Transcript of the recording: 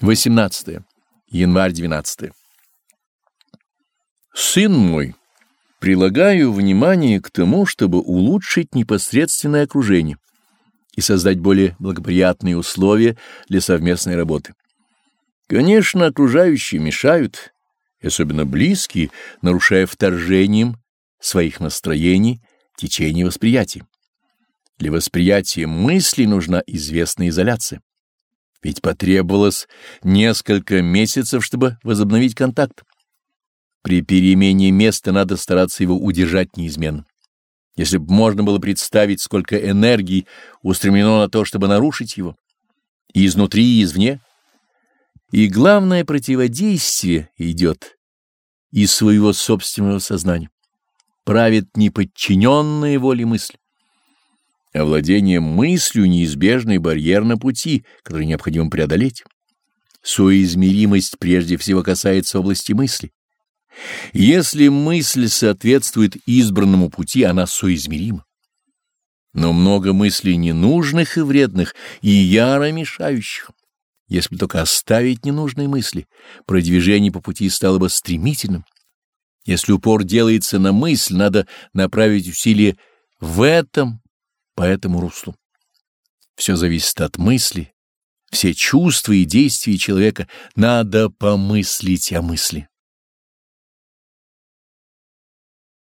18. Январь 12. Сын мой, прилагаю внимание к тому, чтобы улучшить непосредственное окружение и создать более благоприятные условия для совместной работы. Конечно, окружающие мешают, особенно близкие, нарушая вторжением своих настроений течение восприятия. Для восприятия мысли нужна известная изоляция. Ведь потребовалось несколько месяцев, чтобы возобновить контакт. При перемене места надо стараться его удержать неизменно. Если бы можно было представить, сколько энергии устремлено на то, чтобы нарушить его, и изнутри, и извне. И главное противодействие идет из своего собственного сознания. Правит неподчиненные воле мысли. Овладение мыслью — неизбежный барьер на пути, который необходимо преодолеть. Соизмеримость прежде всего касается области мысли. Если мысль соответствует избранному пути, она соизмерима. Но много мыслей ненужных и вредных, и яро мешающих. Если только оставить ненужные мысли, продвижение по пути стало бы стремительным. Если упор делается на мысль, надо направить усилия в этом по этому руслу. Все зависит от мысли, все чувства и действия человека надо помыслить о мысли.